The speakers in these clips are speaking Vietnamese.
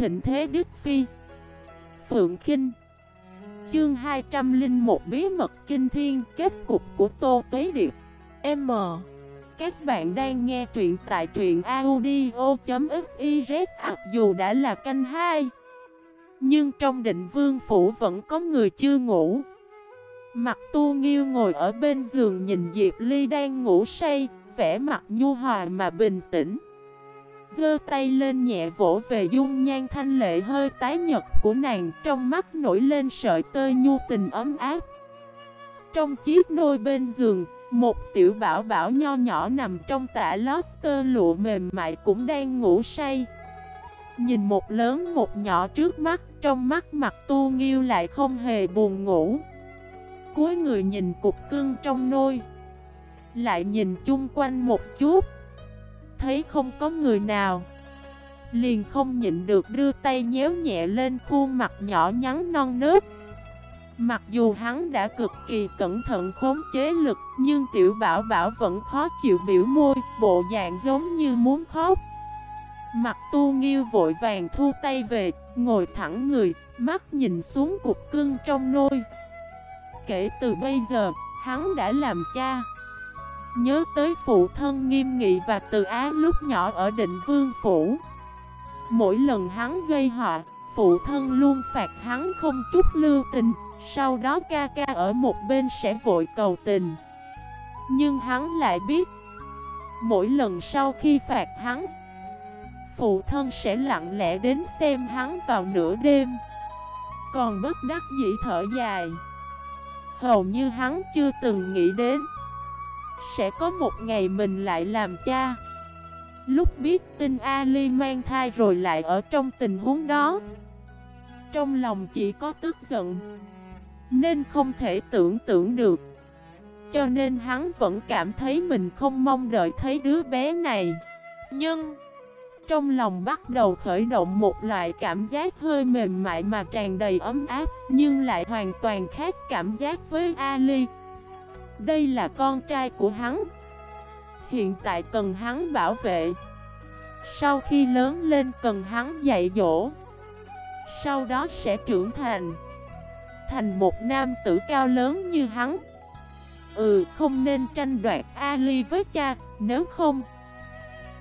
thịnh thế Đức Phi. Phượng Kinh. Chương 201 Bí mật Kinh Thiên, Kết cục của Tô Tuế Điệp. M. Các bạn đang nghe truyện tại truyện audio.xyz Mặc dù đã là canh 2 Nhưng trong định vương phủ vẫn có người chưa ngủ. Mặt tu nghiêu ngồi ở bên giường nhìn Diệp Ly đang ngủ say, Vẻ mặt nhu hòa mà bình tĩnh. Dơ tay lên nhẹ vỗ về dung nhan thanh lệ hơi tái nhật của nàng, Trong mắt nổi lên sợi tơ nhu tình ấm áp. Trong chiếc nôi bên giường, Một tiểu bảo bảo nho nhỏ nằm trong tả lót tơ lụa mềm mại cũng đang ngủ say. Nhìn một lớn một nhỏ trước mắt, Trong mắt mặt tu nghiêu lại không hề buồn ngủ. Cuối người nhìn cục cưng trong nôi, Lại nhìn chung quanh một chút thấy không có người nào. Liền không nhịn được đưa tay nhéo nhẹ lên khuôn mặt nhỏ nhắn non nớt. Mặc dù hắn đã cực kỳ cẩn thận khống chế lực, Nhưng tiểu bảo bảo vẫn khó chịu biểu môi, Bộ dạng giống như muốn khóc. Mặt tu nghiêu vội vàng thu tay về, Ngồi thẳng người, Mắt nhìn xuống cục cưng trong nôi. Kể từ bây giờ, Hắn đã làm cha. Nhớ tới phụ thân nghiêm nghị và từ á lúc nhỏ ở định vương phủ. Mỗi lần hắn gây họa, Phụ thân luôn phạt hắn không chút lưu tình, Sau đó ca ca ở một bên sẽ vội cầu tình. Nhưng hắn lại biết, Mỗi lần sau khi phạt hắn, Phụ thân sẽ lặng lẽ đến xem hắn vào nửa đêm. Còn bất đắc dĩ thở dài. Hầu như hắn chưa từng nghĩ đến sẽ có một ngày mình lại làm cha. Lúc biết tin Ali mang thai rồi lại ở trong tình huống đó. Trong lòng chỉ có tức giận, Nên không thể tưởng tượng được. Cho nên hắn vẫn cảm thấy mình không mong đợi thấy đứa bé này. Nhưng, Trong lòng bắt đầu khởi động một loại cảm giác hơi mềm mại mà tràn đầy ấm áp, Nhưng lại hoàn toàn khác cảm giác với Ali đây là con trai của hắn. Hiện tại cần hắn bảo vệ. Sau khi lớn lên cần hắn dạy dỗ. Sau đó sẽ trưởng thành. Thành một nam tử cao lớn như hắn. Ừ không nên tranh đoạt Ali với cha, Nếu không,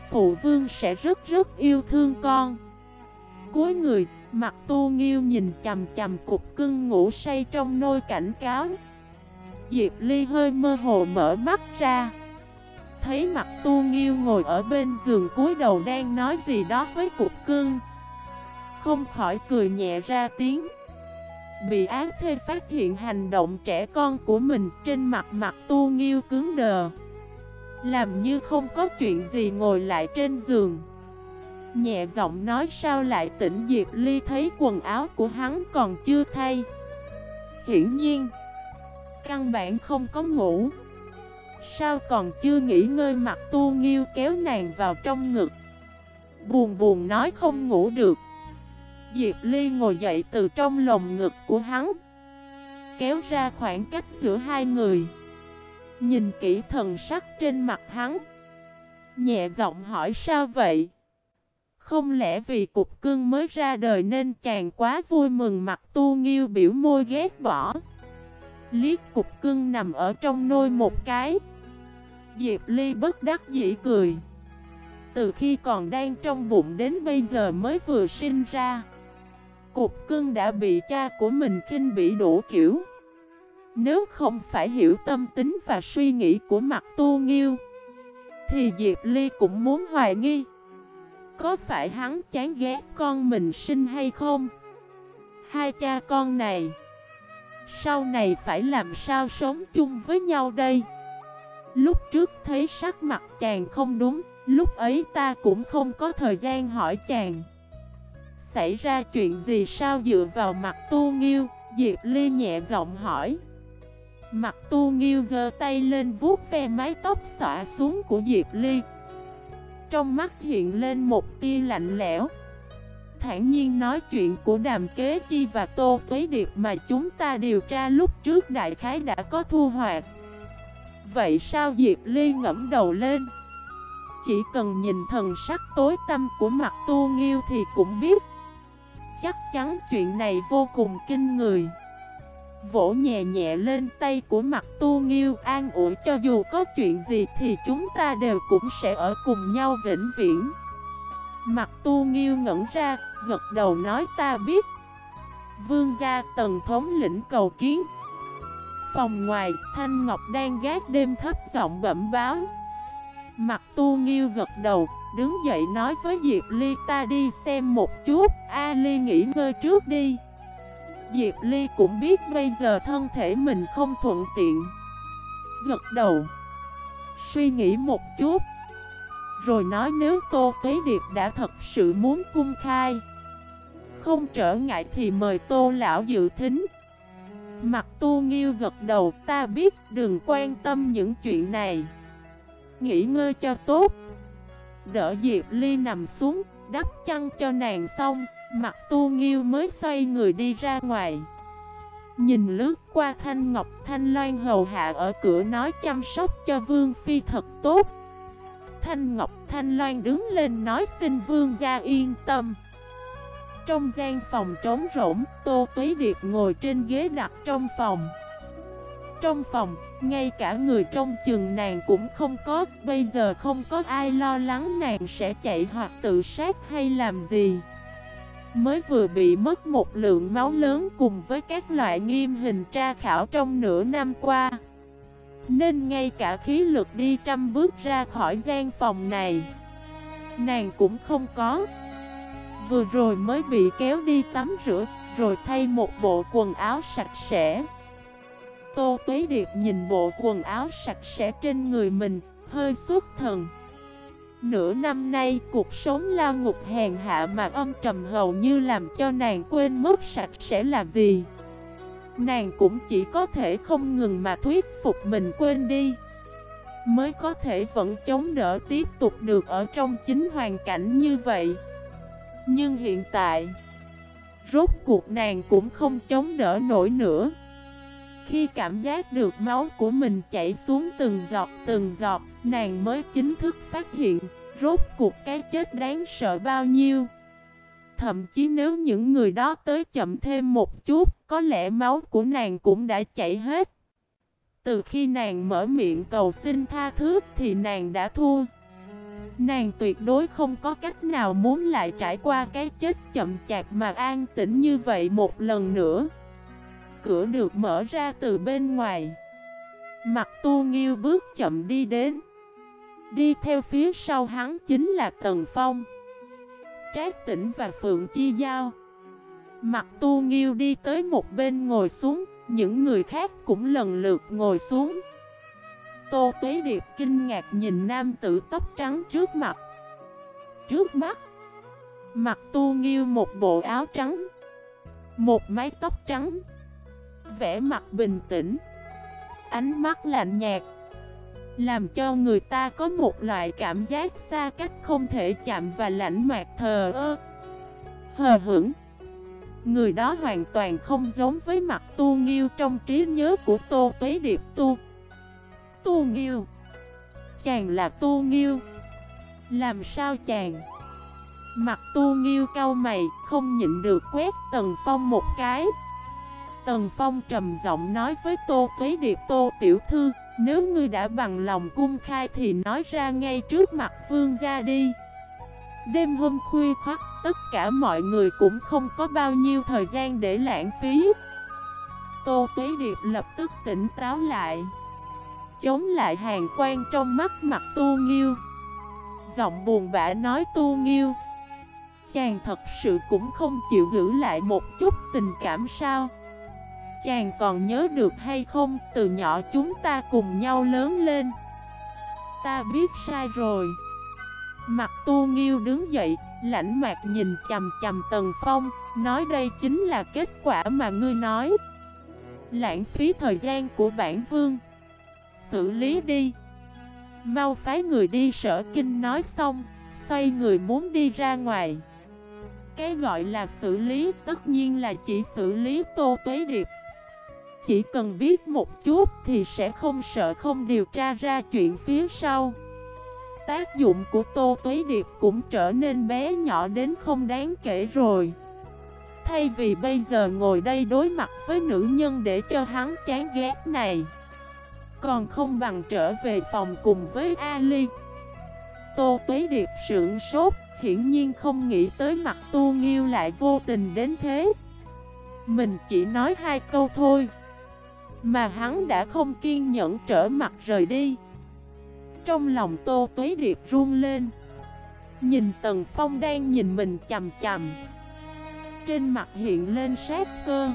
Phụ vương sẽ rất rất yêu thương con. Cuối người, Mặt tu nghiêu nhìn chầm chầm cục cưng ngủ say trong nôi cảnh cáo. Diệp Ly hơi mơ hồ mở mắt ra. Thấy mặt tu nghiêu ngồi ở bên giường cúi đầu đang nói gì đó với cục cưng. Không khỏi cười nhẹ ra tiếng. Bị ác thê phát hiện hành động trẻ con của mình trên mặt mặt tu nghiêu cứng đờ. Làm như không có chuyện gì ngồi lại trên giường. Nhẹ giọng nói sao lại tỉnh Diệp Ly thấy quần áo của hắn còn chưa thay. Hiển nhiên Căn bản không có ngủ. Sao còn chưa nghỉ ngơi mặt tu nghiêu kéo nàng vào trong ngực? Buồn buồn nói không ngủ được. Diệp Ly ngồi dậy từ trong lồng ngực của hắn, Kéo ra khoảng cách giữa hai người. Nhìn kỹ thần sắc trên mặt hắn, Nhẹ giọng hỏi sao vậy? Không lẽ vì cục cưng mới ra đời nên chàng quá vui mừng mặt tu nghiêu biểu môi ghét bỏ? Liết cục cưng nằm ở trong nôi một cái. Diệp Ly bất đắc dĩ cười. Từ khi còn đang trong bụng đến bây giờ mới vừa sinh ra. Cục cưng đã bị cha của mình khinh bị đủ kiểu. Nếu không phải hiểu tâm tính và suy nghĩ của mặt tu nghiêu, Thì Diệp Ly cũng muốn hoài nghi. Có phải hắn chán ghét con mình sinh hay không? Hai cha con này sau này phải làm sao sống chung với nhau đây? Lúc trước thấy sắc mặt chàng không đúng, Lúc ấy ta cũng không có thời gian hỏi chàng. Xảy ra chuyện gì sao dựa vào mặt tu nghiêu? Diệp Ly nhẹ giọng hỏi. Mặt tu nghiêu giơ tay lên vuốt ve mái tóc xõa xuống của Diệp Ly. Trong mắt hiện lên một tia lạnh lẽo thản nhiên nói chuyện của đàm kế chi và tô tuế điệp mà chúng ta điều tra lúc trước đại khái đã có thu hoạch. Vậy sao Diệp Ly ngẫm đầu lên? Chỉ cần nhìn thần sắc tối tâm của mặt tu nghiêu thì cũng biết chắc chắn chuyện này vô cùng kinh người Vỗ nhẹ nhẹ lên tay của mặt tu nghiêu an ủi cho dù có chuyện gì thì chúng ta đều cũng sẽ ở cùng nhau vĩnh viễn Mặt tu nghiêu ngẩn ra, gật đầu nói ta biết. Vương gia tần thống lĩnh cầu kiến. Phòng ngoài, Thanh Ngọc đang gác đêm thấp giọng bẩm báo. Mặt tu nghiêu gật đầu, đứng dậy nói với Diệp Ly ta đi xem một chút, A Ly nghỉ ngơi trước đi. Diệp Ly cũng biết bây giờ thân thể mình không thuận tiện. Gật đầu. Suy nghĩ một chút rồi nói nếu Tô Tuế Điệp đã thật sự muốn cung khai. Không trở ngại thì mời Tô Lão dự thính. Mặt tu nghiêu gật đầu, ta biết, đừng quan tâm những chuyện này. Nghỉ ngơi cho tốt. Đỡ Diệp Ly nằm xuống, Đắp chăn cho nàng xong, Mặt tu nghiêu mới xoay người đi ra ngoài. Nhìn lướt qua Thanh Ngọc Thanh Loan hầu hạ ở cửa nói chăm sóc cho Vương Phi thật tốt. Thanh Ngọc Thanh Loan đứng lên nói xin Vương gia yên tâm. Trong gian phòng trống rỗng Tô Tuế Điệp ngồi trên ghế đặt trong phòng. Trong phòng, ngay cả người trong chừng nàng cũng không có. Bây giờ không có ai lo lắng nàng sẽ chạy hoặc tự sát hay làm gì. Mới vừa bị mất một lượng máu lớn cùng với các loại nghiêm hình tra khảo trong nửa năm qua. Nên ngay cả khí lực đi trăm bước ra khỏi gian phòng này. Nàng cũng không có. Vừa rồi mới bị kéo đi tắm rửa Rồi thay một bộ quần áo sạch sẽ. Tô Tuế Điệp nhìn bộ quần áo sạch sẽ trên người mình Hơi xuất thần. Nửa năm nay, cuộc sống lao ngục hèn hạ mà âm trầm hầu như làm cho nàng quên mất sạch sẽ là gì. Nàng cũng chỉ có thể không ngừng mà thuyết phục mình quên đi. Mới có thể vẫn chống đỡ tiếp tục được ở trong chính hoàn cảnh như vậy. Nhưng hiện tại, rốt cuộc nàng cũng không chống đỡ nổi nữa. Khi cảm giác được máu của mình chảy xuống từng giọt từng giọt, nàng mới chính thức phát hiện, rốt cuộc cái chết đáng sợ bao nhiêu. Thậm chí nếu những người đó tới chậm thêm một chút, có lẽ máu của nàng cũng đã chảy hết. Từ khi nàng mở miệng cầu xin tha thứ thì nàng đã thua. Nàng tuyệt đối không có cách nào muốn lại trải qua cái chết chậm chạp mà an tĩnh như vậy một lần nữa cửa được mở ra từ bên ngoài Mặt tu nghiêu bước chậm đi đến Đi theo phía sau hắn chính là Tần Phong Trác tĩnh và Phượng Chi Giao. Mặt tu nghiêu đi tới một bên ngồi xuống, Những người khác cũng lần lượt ngồi xuống. Tô Tuế Điệp kinh ngạc nhìn nam tử tóc trắng trước mặt. Trước mắt Mặt tu nghiêu một bộ áo trắng, Một mái tóc trắng, vẻ mặt bình tĩnh, Ánh mắt lạnh nhạt. Làm cho người ta có một loại cảm giác xa cách không thể chạm và lạnh mạc thờ ơ. Hờ hững. Người đó hoàn toàn không giống với mặt tu nghiêu trong trí nhớ của Tô Tuế Điệp tu. Tu nghiêu. Chàng là tu nghiêu. Làm sao chàng? Mặt tu nghiêu cau mày, không nhịn được quét tần phong một cái. Tần Phong trầm giọng nói với Tô Tuế Điệp Tô Tiểu Thư nếu ngươi đã bằng lòng cung khai thì nói ra ngay trước mặt vương gia đi. Đêm hôm khuya khoắc tất cả mọi người cũng không có bao nhiêu thời gian để lãng phí. Tô Tuế Điệp lập tức tỉnh táo lại, Chống lại hàng quan trong mắt mặt Tu Nghiêu. Giọng buồn bã nói Tu Nghiêu, Chàng thật sự cũng không chịu giữ lại một chút tình cảm sao? Chàng còn nhớ được hay không? Từ nhỏ chúng ta cùng nhau lớn lên. Ta biết sai rồi. Mặt tu nghiêu đứng dậy Lãnh mạc nhìn chầm chầm Tần Phong, Nói đây chính là kết quả mà ngươi nói. Lãng phí thời gian của bản vương. Xử lý đi. Mau phái người đi sở kinh nói xong, Xoay người muốn đi ra ngoài. Cái gọi là xử lý tất nhiên là chỉ xử lý Tô Tuế Điệp chỉ cần biết một chút thì sẽ không sợ không điều tra ra chuyện phía sau. Tác dụng của Tô Tuế Điệp cũng trở nên bé nhỏ đến không đáng kể rồi. Thay vì bây giờ ngồi đây đối mặt với nữ nhân để cho hắn chán ghét này, Còn không bằng trở về phòng cùng với Ali. Tô Tuế Điệp sưởng sốt, Hiển nhiên không nghĩ tới mặt tu nghiêu lại vô tình đến thế. Mình chỉ nói hai câu thôi. Mà hắn đã không kiên nhẫn trở mặt rời đi. Trong lòng Tô Tuế Điệp run lên. Nhìn Tần Phong đang nhìn mình chầm chầm Trên mặt hiện lên sát cơ.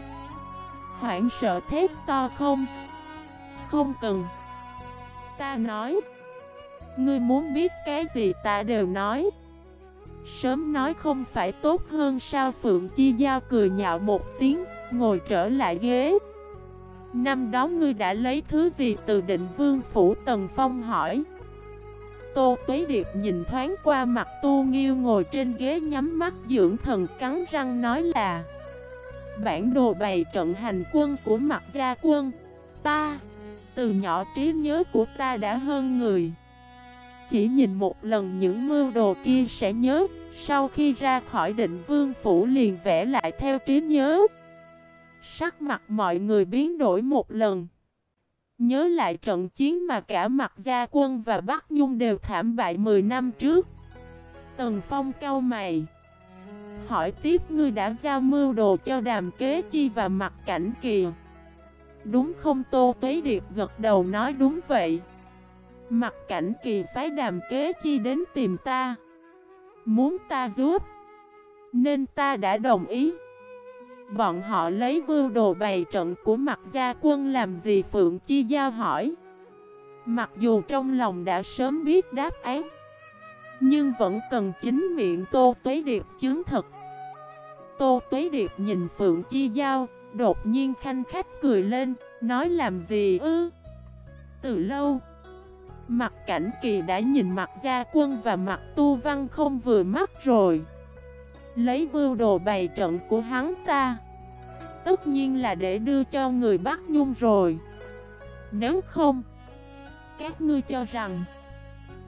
Hoảng sợ thét to không? Không cần. Ta nói. Ngươi muốn biết cái gì ta đều nói. Sớm nói không phải tốt hơn sao Phượng Chi Giao cười nhạo một tiếng, Ngồi trở lại ghế. Năm đó ngươi đã lấy thứ gì từ định vương phủ? Tần Phong hỏi. Tô Tuế Điệp nhìn thoáng qua mặt Tu Nghiêu ngồi trên ghế nhắm mắt dưỡng thần cắn răng nói là Bản đồ bày trận hành quân của mặt gia quân. Ta, từ nhỏ trí nhớ của ta đã hơn người. Chỉ nhìn một lần những mưu đồ kia sẽ nhớ Sau khi ra khỏi định vương phủ liền vẽ lại theo trí nhớ. Sắc mặt mọi người biến đổi một lần. Nhớ lại trận chiến mà cả mặt gia quân và Bắc Nhung đều thảm bại 10 năm trước. Tần Phong cau mày. Hỏi tiếp ngươi đã giao mưu đồ cho đàm kế chi và mặt cảnh kìa. Đúng không Tô Tuế Điệp gật đầu nói đúng vậy. Mặt cảnh kỳ phái đàm kế chi đến tìm ta. Muốn ta giúp, Nên ta đã đồng ý. Bọn họ lấy mưu đồ bày trận của mặt gia quân làm gì Phượng Chi Giao hỏi. Mặc dù trong lòng đã sớm biết đáp án, Nhưng vẫn cần chính miệng Tô Tuế Điệp chứng thật. Tô Tuế Điệp nhìn Phượng Chi Giao, Đột nhiên khanh khách cười lên, Nói làm gì ư? Từ lâu Mặt cảnh kỳ đã nhìn mặt gia quân và mặt tu văn không vừa mắt rồi. Lấy bưu đồ bày trận của hắn ta. Tất nhiên là để đưa cho người bắt nhung rồi. Nếu không, Các ngươi cho rằng,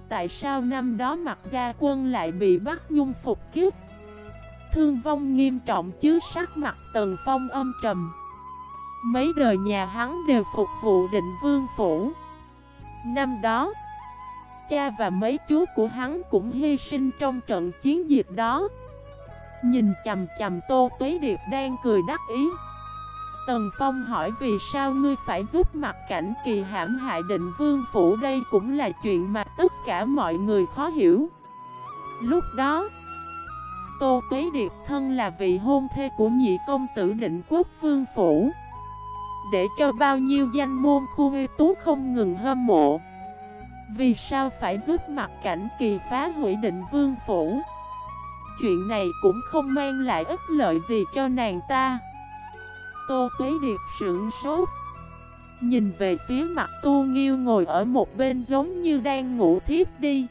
Tại sao năm đó mặt gia quân lại bị bắt nhung phục kiếp? Thương vong nghiêm trọng chứ sắc mặt tần phong âm trầm. Mấy đời nhà hắn đều phục vụ định vương phủ. Năm đó, Cha và mấy chú của hắn cũng hy sinh trong trận chiến dịch đó. Nhìn chầm chầm Tô Tuế Điệp đang cười đắc ý. Tần Phong hỏi, vì sao ngươi phải giúp mặt cảnh kỳ hãm hại định vương phủ? Đây cũng là chuyện mà tất cả mọi người khó hiểu. Lúc đó, Tô Tuế Điệp thân là vị hôn thê của nhị công tử định quốc vương phủ. Để cho bao nhiêu danh môn khu ngư tú không ngừng hâm mộ. Vì sao phải giúp mặt cảnh kỳ phá hủy định vương phủ? Chuyện này cũng không mang lại ích lợi gì cho nàng ta. Tô Tuế Điệp sưởng sốt, Nhìn về phía mặt Tu Nghiêu ngồi ở một bên giống như đang ngủ thiếp đi.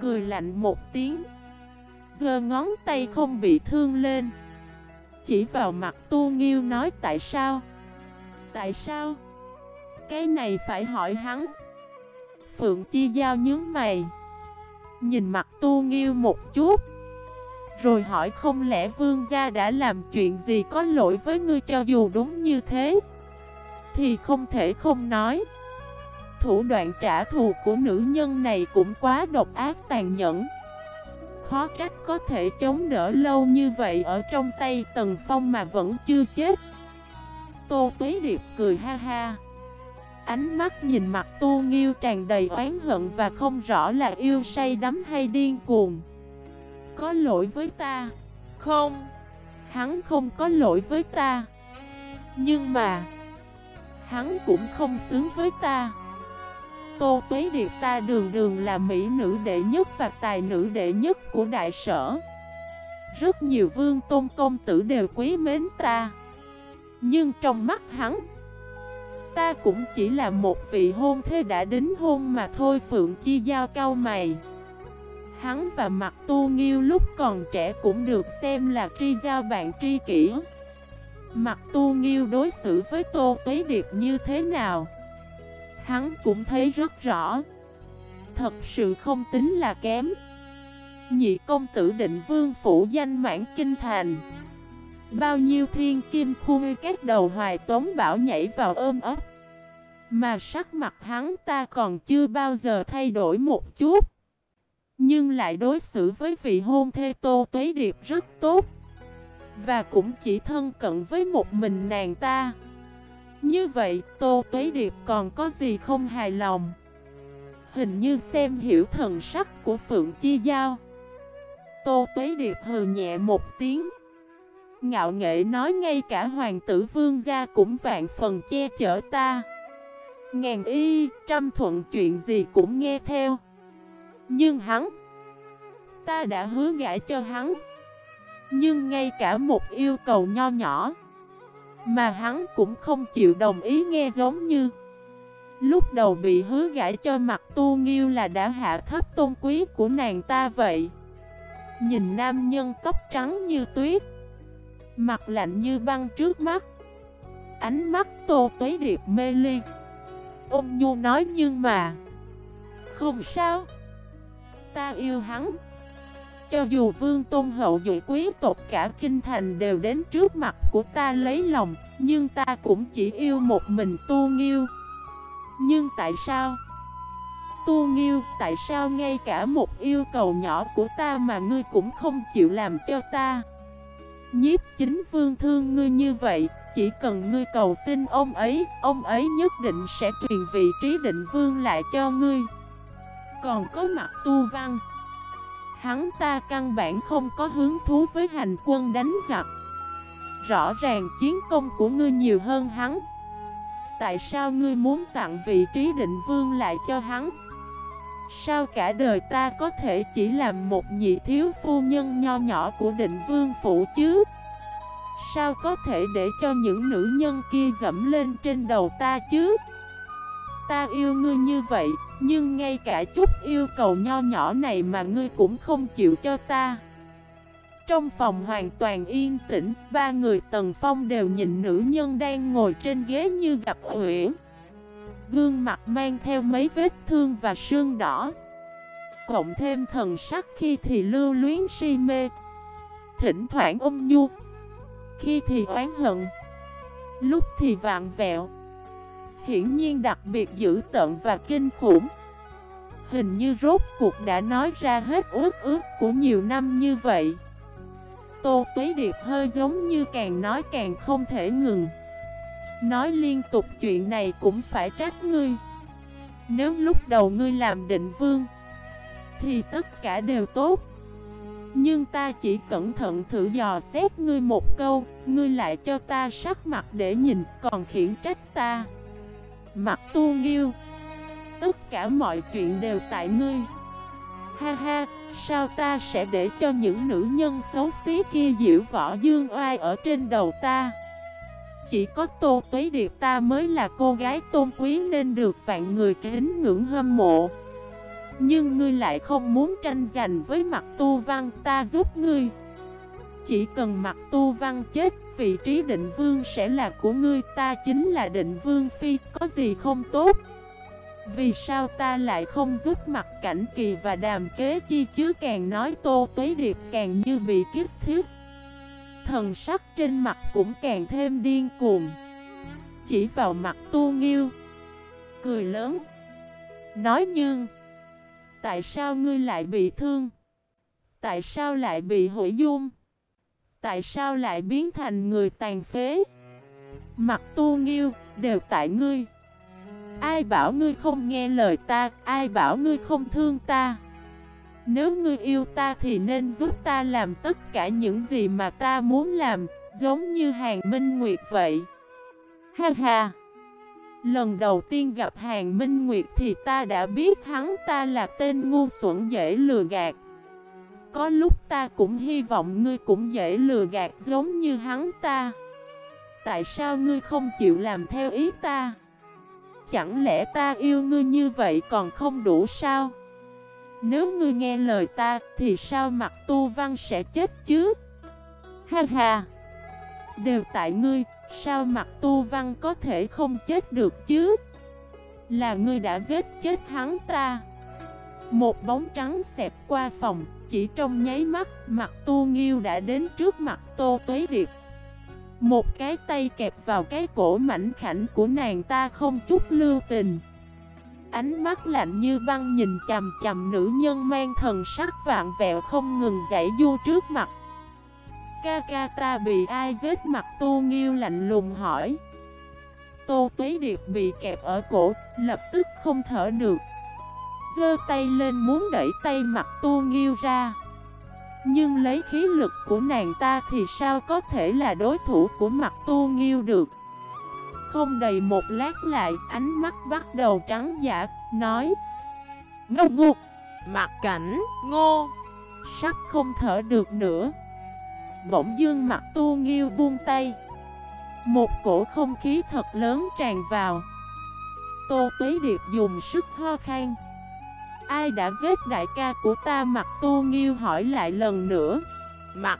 Cười lạnh một tiếng, Giơ ngón tay không bị thương lên. Chỉ vào mặt Tu Nghiêu nói, tại sao? Tại sao? Cái này phải hỏi hắn. Phượng Chi Giao nhướng mày, Nhìn mặt Tu Nghiêu một chút rồi hỏi không lẽ vương gia đã làm chuyện gì có lỗi với ngươi cho dù đúng như thế? Thì không thể không nói. Thủ đoạn trả thù của nữ nhân này cũng quá độc ác tàn nhẫn. Khó trách có thể chống đỡ lâu như vậy ở trong tay Tần Phong mà vẫn chưa chết. Tô Tuế Điệp cười ha ha. Ánh mắt nhìn mặt tu nghiêu tràn đầy oán hận và không rõ là yêu say đắm hay điên cuồng có lỗi với ta. Không. Hắn không có lỗi với ta. Nhưng mà Hắn cũng không xứng với ta. Tô Tuế Điệp ta đường đường là mỹ nữ đệ nhất và tài nữ đệ nhất của đại sở. Rất nhiều vương tôn công tử đều quý mến ta. Nhưng trong mắt hắn Ta cũng chỉ là một vị hôn thê đã đính hôn mà thôi Phượng Chi Giao cao mày Hắn và mặt tu nghiêu lúc còn trẻ cũng được xem là tri giao bạn tri kỷ. Mặt tu nghiêu đối xử với Tô Tuế Điệp như thế nào? Hắn cũng thấy rất rõ. Thật sự không tính là kém. Nhị công tử định vương phủ danh mãn kinh thành. Bao nhiêu thiên kim khui các đầu hoài tống bảo nhảy vào ôm ấp. Mà sắc mặt hắn ta còn chưa bao giờ thay đổi một chút. Nhưng lại đối xử với vị hôn thê Tô Tuế Điệp rất tốt. Và cũng chỉ thân cận với một mình nàng ta. Như vậy Tô Tuế Điệp còn có gì không hài lòng? Hình như xem hiểu thần sắc của Phượng Chi Giao. Tô Tuế Điệp hừ nhẹ một tiếng. Ngạo nghệ nói ngay cả hoàng tử vương gia cũng vạn phần che chở ta. Ngàn y, trăm thuận chuyện gì cũng nghe theo. Nhưng hắn, Ta đã hứa gãi cho hắn. Nhưng ngay cả một yêu cầu nho nhỏ Mà hắn cũng không chịu đồng ý nghe giống như Lúc đầu bị hứa gãi cho mặt tu nghiêu là đã hạ thấp tôn quý của nàng ta vậy. Nhìn nam nhân tóc trắng như tuyết, Mặt lạnh như băng trước mắt, Ánh mắt tô tuế điệp mê ly. Ông Nhu nói nhưng mà, Không sao. Ta yêu hắn. Cho dù vương tôn hậu dụ quý tộc, cả kinh thành đều đến trước mặt của ta lấy lòng, Nhưng ta cũng chỉ yêu một mình tu nghiêu. Nhưng tại sao? Tu nghiêu, tại sao ngay cả một yêu cầu nhỏ của ta mà ngươi cũng không chịu làm cho ta? Nhiếp chính vương thương ngươi như vậy, Chỉ cần ngươi cầu xin ông ấy Ông ấy nhất định sẽ truyền vị trí định vương lại cho ngươi. Còn có mặt tu văn. Hắn ta căn bản không có hứng thú với hành quân đánh giặc. Rõ ràng chiến công của ngươi nhiều hơn hắn. Tại sao ngươi muốn tặng vị trí định vương lại cho hắn? Sao cả đời ta có thể chỉ làm một nhị thiếu phu nhân nho nhỏ của định vương phủ chứ? Sao có thể để cho những nữ nhân kia dẫm lên trên đầu ta chứ? Ta yêu ngươi như vậy, Nhưng ngay cả chút yêu cầu nho nhỏ này mà ngươi cũng không chịu cho ta. Trong phòng hoàn toàn yên tĩnh, Ba người tần phong đều nhìn nữ nhân đang ngồi trên ghế như gặp uyển Gương mặt mang theo mấy vết thương và sương đỏ. Cộng thêm thần sắc khi thì lưu luyến si mê. Thỉnh thoảng ôm nhu. Khi thì oán hận. Lúc thì vạn vẹo. Hiển nhiên đặc biệt dữ tận và kinh khủng. Hình như rốt cuộc đã nói ra hết ước ước của nhiều năm như vậy. Tô Tuế Điệp hơi giống như càng nói càng không thể ngừng. Nói liên tục chuyện này cũng phải trách ngươi. Nếu lúc đầu ngươi làm định vương, Thì tất cả đều tốt. Nhưng ta chỉ cẩn thận thử dò xét ngươi một câu, Ngươi lại cho ta sắc mặt để nhìn, Còn khiển trách ta. Mặt tu nghiêu. Tất cả mọi chuyện đều tại ngươi. Ha ha, sao ta sẽ để cho những nữ nhân xấu xí kia diễu võ dương oai ở trên đầu ta? Chỉ có Tô Tuế Điệp ta mới là cô gái tôn quý nên được vạn người kính ngưỡng hâm mộ. Nhưng ngươi lại không muốn tranh giành với mặt tu văn ta giúp ngươi. Chỉ cần mặt tu văn chết vị trí định vương sẽ là của ngươi, Ta chính là định vương phi, có gì không tốt? Vì sao ta lại không giúp mặt cảnh kỳ và đàm kế chi chứ? Càng nói tô tuế điệp càng như bị kiếp thiết Thần sắc trên mặt cũng càng thêm điên cuồng. Chỉ vào mặt tu nghiêu, Cười lớn, Nói nhưng, Tại sao ngươi lại bị thương? Tại sao lại bị hủy dung? Tại sao lại biến thành người tàn phế Mặt tu nghiêu Đều tại ngươi Ai bảo ngươi không nghe lời ta Ai bảo ngươi không thương ta nếu ngươi yêu ta thì nên giúp ta làm tất cả những gì mà ta muốn làm, giống như Hàng Minh Nguyệt vậy. Ha ha! Lần đầu tiên gặp Hàng Minh Nguyệt thì ta đã biết hắn ta là tên ngu xuẩn dễ lừa gạt. Có lúc ta cũng hy vọng ngươi cũng dễ lừa gạt giống như hắn ta. Tại sao ngươi không chịu làm theo ý ta? Chẳng lẽ ta yêu ngươi như vậy còn không đủ sao? Nếu ngươi nghe lời ta thì sao mặt tu văn sẽ chết chứ? Ha ha! Đều tại ngươi, sao mặt tu văn có thể không chết được chứ? Là ngươi đã giết chết hắn ta. Một bóng trắng xẹp qua phòng, chỉ trong nháy mắt, mặt tu nghiêu đã đến trước mặt tô tuế điệp. Một cái tay kẹp vào cái cổ mảnh khảnh của nàng ta không chút lưu tình. Ánh mắt lạnh như băng nhìn chầm chầm nữ nhân mang thần sắc vạn vẹo không ngừng giải du trước mặt. Ca ca ta bị ai giết? Mặt tu nghiêu lạnh lùng hỏi. Tô Tuế Điệp bị kẹp ở cổ, lập tức không thở được. Giơ tay lên muốn đẩy tay mặt tu nghiêu ra. Nhưng lấy khí lực của nàng ta thì sao có thể là đối thủ của mặt tu nghiêu được? Không đầy một lát lại, ánh mắt bắt đầu trắng giả, nói Ngốc ngục, mặt cảnh, ngô. Sắp không thở được nữa. Bỗng dương mặt tu nghiêu buông tay. Một cổ không khí thật lớn tràn vào. Tô Tuế Điệp dùng sức ho khan Ai đã giết đại ca của ta mặt tu nghiêu hỏi lại lần nữa. Mặt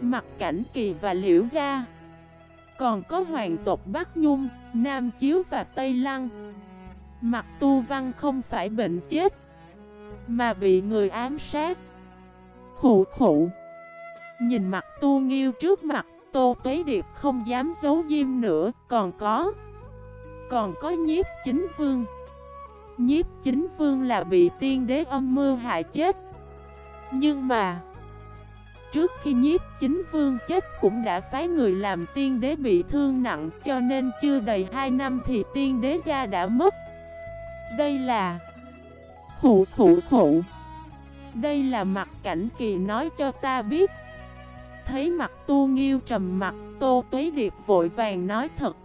Mặt cảnh kỳ và liễu gia. Còn có hoàng tộc Bắc Nhung, Nam Chiếu và Tây Lăng. Mặt tu văn không phải bệnh chết Mà bị người ám sát. Khủ khủ Nhìn mặt tu nghiêu trước mặt Tô Tuế Điệp không dám giấu diêm nữa. Còn có. Còn có nhiếp chính vương Nhiếp chính vương là bị tiên đế âm mưu hại chết. Nhưng mà, Trước khi nhiếp chính vương chết cũng đã phái người làm tiên đế bị thương nặng, Cho nên chưa đầy 2 năm thì tiên đế gia đã mất. Đây là Khủ khủ khủ Đây là mặt cảnh kỳ nói cho ta biết. Thấy mặt tu nghiêu trầm mặt, Tô Tuế Điệp vội vàng nói thật.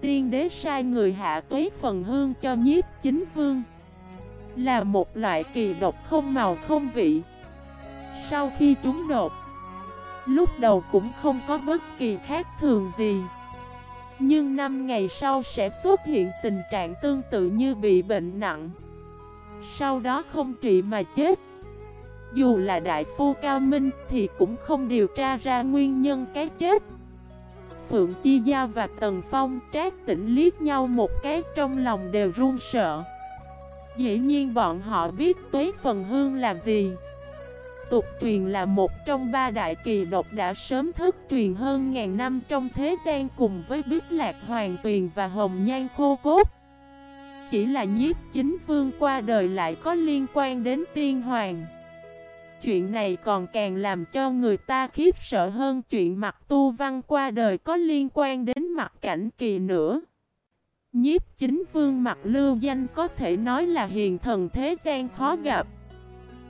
Tiên đế sai người hạ tuế phần hương cho nhiếp chính vương. Là một loại kỳ độc không màu không vị. Sau khi trúng đột Lúc đầu cũng không có bất kỳ khác thường gì. Nhưng năm ngày sau sẽ xuất hiện tình trạng tương tự như bị bệnh nặng. Sau đó không trị mà chết. Dù là đại phu cao minh thì cũng không điều tra ra nguyên nhân cái chết. Phượng Chi Gia và Tần Phong trác tỉnh liếc nhau một cái trong lòng đều run sợ. Dĩ nhiên bọn họ biết tuế phần hương là gì. Tục truyền là một trong ba đại kỳ độc đã sớm thức truyền hơn ngàn năm trong thế gian cùng với Bích Lạc Hoàng Tuyền và Hồng Nhan Khô Cốt. Chỉ là nhiếp chính vương qua đời lại có liên quan đến tiên hoàng. Chuyện này còn càng làm cho người ta khiếp sợ hơn chuyện mặt tu văn qua đời có liên quan đến mặt cảnh kỳ nữa. Nhiếp chính vương mặt lưu danh có thể nói là hiền thần thế gian khó gặp.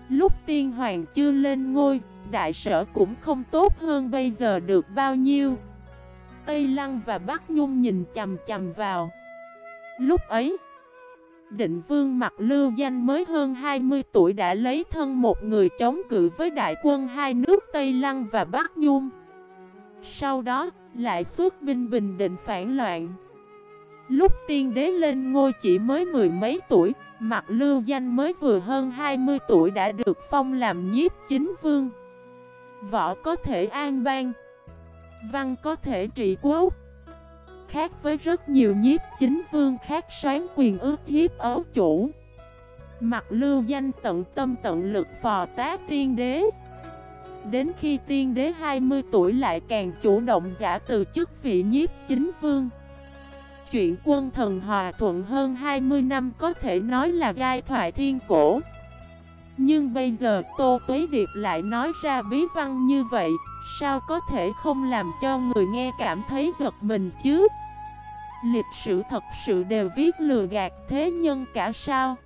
Lúc tiên hoàng chưa lên ngôi, đại sở cũng không tốt hơn bây giờ được bao nhiêu. Tây Lăng và Bắc Nhung nhìn chầm chầm vào. Lúc ấy, Định vương mặt lưu danh mới hơn 20 tuổi đã lấy thân một người chống cự với đại quân hai nước Tây Lăng và Bắc Nhung. Sau đó, lại xuất binh bình định phản loạn. Lúc tiên đế lên ngôi chỉ mới mười mấy tuổi, mặt lưu danh mới vừa hơn 20 tuổi đã được phong làm nhiếp chính vương. Võ có thể an bang, văn có thể trị quốc. Khác với rất nhiều nhiếp chính vương khác xoán quyền ước hiếp ấu chủ. Mặt lưu danh tận tâm tận lực phò tá tiên đế. Đến khi tiên đế 20 tuổi lại càng chủ động giả từ chức vị nhiếp chính vương. Chuyện quân thần hòa thuận hơn 20 năm có thể nói là giai thoại thiên cổ. Nhưng bây giờ Tô Tuế Điệp lại nói ra bí văn như vậy. Sao có thể không làm cho người nghe cảm thấy giật mình chứ? Lịch sử thật sự đều viết lừa gạt thế nhân cả sao?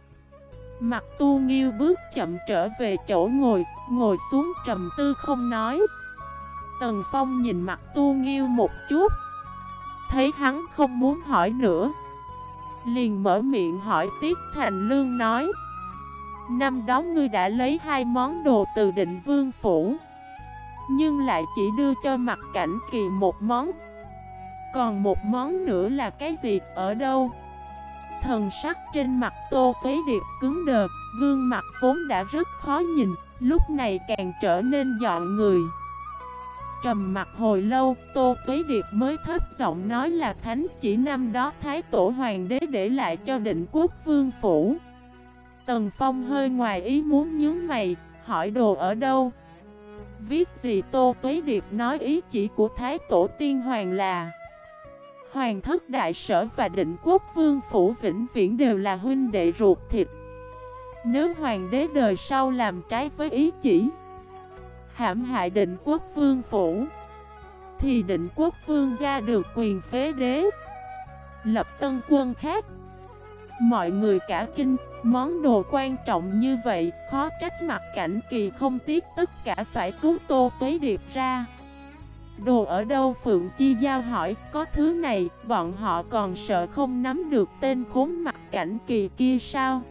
Mặt tu nghiêu bước chậm trở về chỗ ngồi Ngồi xuống trầm tư không nói. Tần Phong nhìn mặt tu nghiêu một chút, Thấy hắn không muốn hỏi nữa, Liền mở miệng hỏi Tiết Thành Lương nói, Năm đó ngươi đã lấy hai món đồ từ định vương phủ. Nhưng lại chỉ đưa cho mặt cảnh kỳ một món Còn một món nữa là cái gì, ở đâu? Thần sắc trên mặt Tô Tuế Điệp cứng đờ, gương mặt vốn đã rất khó nhìn, lúc này càng trở nên dọn người. Trầm mặt hồi lâu, Tô Tuế Điệp mới thấp giọng nói là thánh chỉ năm đó Thái Tổ Hoàng đế để lại cho định quốc vương phủ. Tần Phong hơi ngoài ý muốn nhướng mày, hỏi đồ ở đâu? Viết gì Tô Tuế Điệp nói ý chỉ của Thái Tổ Tiên Hoàng là, Hoàng thất đại sở và định quốc vương phủ vĩnh viễn đều là huynh đệ ruột thịt. Nếu hoàng đế đời sau làm trái với ý chỉ, Hãm hại định quốc vương phủ, Thì định quốc vương ra được quyền phế đế. Lập tân quân khác Mọi người cả kinh, Món đồ quan trọng như vậy, Khó trách mặt cảnh kỳ không tiếc tất cả phải cứu tô tuế điệp ra. Đồ ở đâu? Phượng Chi Giao hỏi. Có thứ này, bọn họ còn sợ không nắm được tên khốn mặt cảnh kỳ kia sao?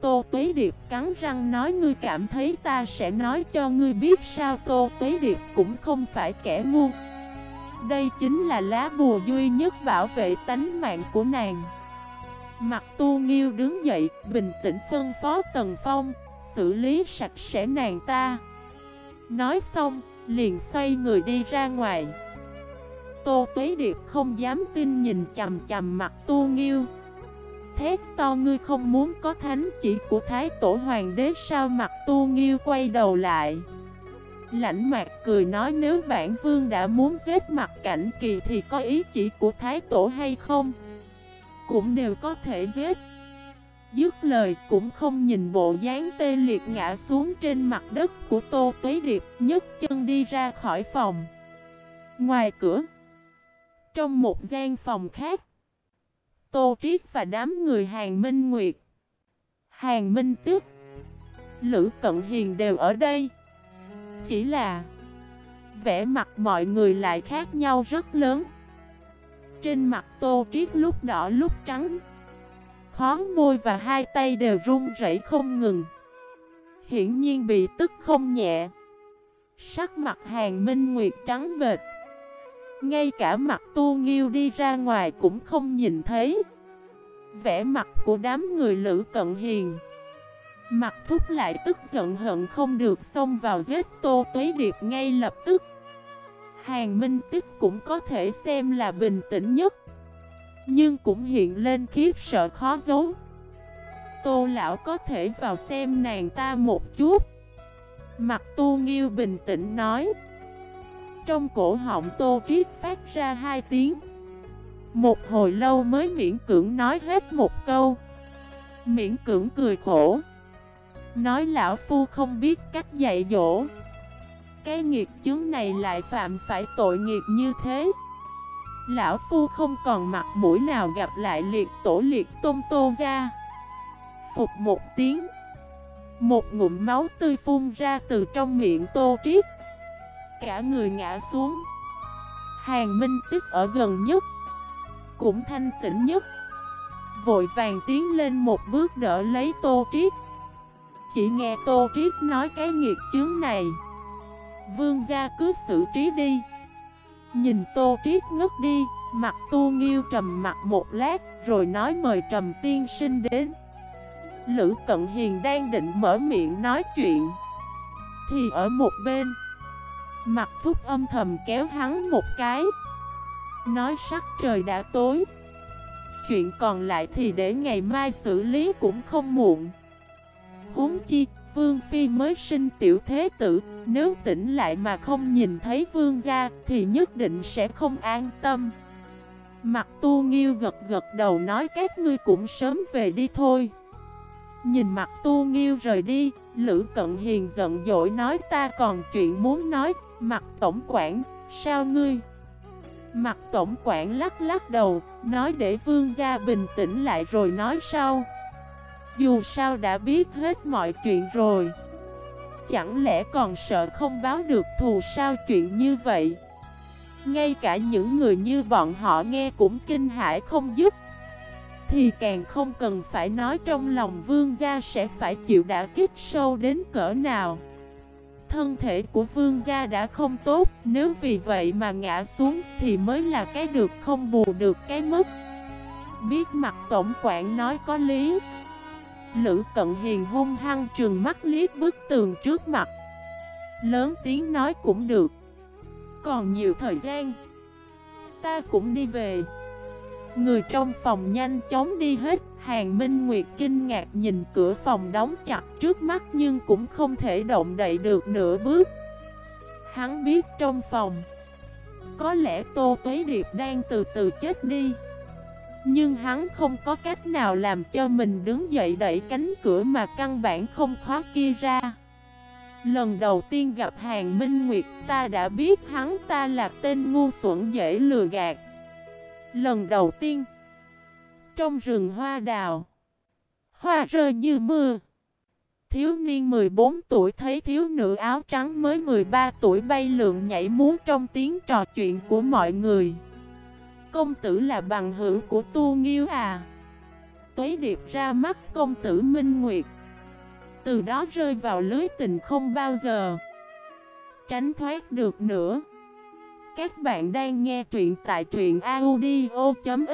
Tô Tuế Điệp cắn răng nói, ngươi cảm thấy ta sẽ nói cho ngươi biết sao? Tô Tuế Điệp cũng không phải kẻ ngu. Đây chính là lá bùa duy nhất bảo vệ tánh mạng của nàng. Mặt tu nghiêu đứng dậy, bình tĩnh phân phó Tần Phong, xử lý sạch sẽ nàng ta. Nói xong, liền xoay người đi ra ngoài. Tô Tuế Điệp không dám tin nhìn chầm chầm mặt tu nghiêu. Thét to ngươi không muốn có thánh chỉ của Thái Tổ Hoàng đế sao mặt tu nghiêu quay đầu lại. Lãnh mạc cười nói nếu bản vương đã muốn giết mặt cảnh kỳ thì có ý chỉ của Thái Tổ hay không? Cũng đều có thể giết. Dứt lời cũng không nhìn bộ dáng tê liệt ngã xuống trên mặt đất của Tô Tuế Điệp, nhấc chân đi ra khỏi phòng. Ngoài cửa, Trong một gian phòng khác, Tô Triết và đám người Hàng Minh Nguyệt, Hàng Minh Tước, Lữ Cận Hiền đều ở đây. Chỉ là vẻ mặt mọi người lại khác nhau rất lớn trên mặt Tô Triết lúc đỏ lúc trắng. Khó môi và hai tay đều run rẩy không ngừng. Hiển nhiên bị tức không nhẹ. Sắc mặt hàng minh nguyệt trắng bệt Ngay cả mặt tu nghiêu đi ra ngoài cũng không nhìn thấy. Vẽ mặt của đám người lữ cận hiền. Mặt thúc lại tức giận hận không được xông vào giết tô tuế điệp ngay lập tức. Hàng Minh Tích cũng có thể xem là bình tĩnh nhất, Nhưng cũng hiện lên khiếp sợ khó giấu. Tô lão có thể vào xem nàng ta một chút. Mặt tu nghiêu bình tĩnh nói. Trong cổ họng tô triết phát ra hai tiếng. Một hồi lâu mới miễn cưỡng nói hết một câu. Miễn cưỡng cười khổ. Nói lão phu không biết cách dạy dỗ cái nghiệt chứng này lại phạm phải tội nghiệt như thế. Lão Phu không còn mặt mũi nào gặp lại liệt tổ liệt tôn tô ra Phục một tiếng, Một ngụm máu tươi phun ra từ trong miệng tô triết. Cả người ngã xuống. Hàng Minh Tích ở gần nhất, Cũng thanh tĩnh nhất, Vội vàng tiến lên một bước đỡ lấy tô triết. Chỉ nghe tô triết nói cái nghiệt chướng này. Vương gia cứ xử trí đi. Nhìn Tô Triết ngất đi, Mặt tu nghiêu trầm mặt một lát, Rồi nói mời trầm tiên sinh đến. Lữ Cận Hiền đang định mở miệng nói chuyện, Thì ở một bên Mặt thúc âm thầm kéo hắn một cái. Nói sắc trời đã tối, Chuyện còn lại thì để ngày mai xử lý cũng không muộn. Huống chi Vương Phi mới sinh tiểu thế tử, nếu tỉnh lại mà không nhìn thấy vương gia thì nhất định sẽ không an tâm. Mặt tu nghiêu gật gật đầu nói các ngươi cũng sớm về đi thôi. Nhìn mặt tu nghiêu rời đi, Lữ Cận Hiền giận dỗi nói ta còn chuyện muốn nói, mặt tổng quản, sao ngươi? Mặt tổng quản lắc lắc đầu, nói để vương gia bình tĩnh lại rồi nói sau. Dù sao đã biết hết mọi chuyện rồi. Chẳng lẽ còn sợ không báo được thù sao chuyện như vậy? Ngay cả những người như bọn họ nghe cũng kinh hãi không dứt. Thì càng không cần phải nói trong lòng vương gia sẽ phải chịu đả kích sâu đến cỡ nào. Thân thể của vương gia đã không tốt, Nếu vì vậy mà ngã xuống thì mới là cái được không bù được cái mất. Biết mặt tổng quản nói có lý. Lữ cận hiền hung hăng trường mắt liếc bức tường trước mặt. Lớn tiếng nói cũng được. Còn nhiều thời gian, Ta cũng đi về. Người trong phòng nhanh chóng đi hết. Hàng Minh Nguyệt kinh ngạc nhìn cửa phòng đóng chặt trước mắt Nhưng cũng không thể động đậy được nửa bước. Hắn biết trong phòng Có lẽ Tô Tuế Điệp đang từ từ chết đi. Nhưng hắn không có cách nào làm cho mình đứng dậy đẩy cánh cửa mà căn bản không khóa kia ra. Lần đầu tiên gặp Hàng Minh Nguyệt, ta đã biết hắn ta là tên ngu xuẩn dễ lừa gạt. Lần đầu tiên, Trong rừng hoa đào, Hoa rơi như mưa. Thiếu niên 14 tuổi thấy thiếu nữ áo trắng mới 13 tuổi bay lượn nhảy múa trong tiếng trò chuyện của mọi người. Công tử là bằng hữu của Tu Nghiêu à? Tuế điệp ra mắt công tử Minh Nguyệt. Từ đó rơi vào lưới tình không bao giờ Tránh thoát được nữa. Các bạn đang nghe truyện tại truyện audio.fif